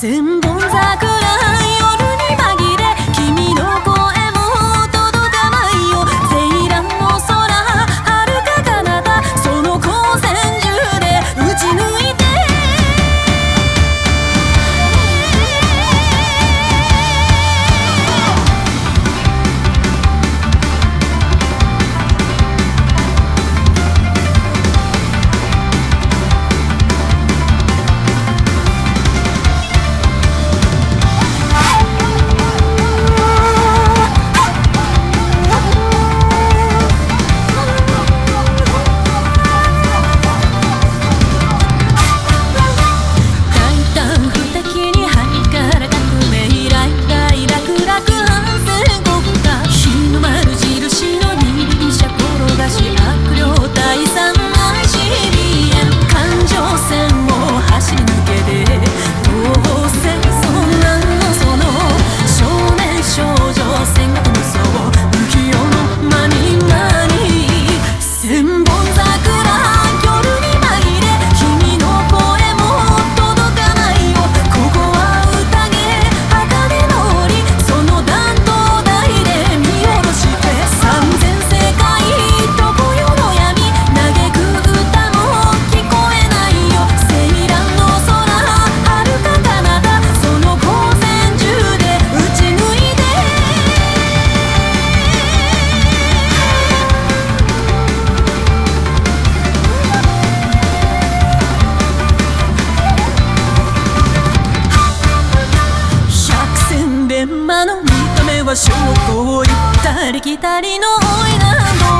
Sesim 場所をこう行ったり来たりの恋など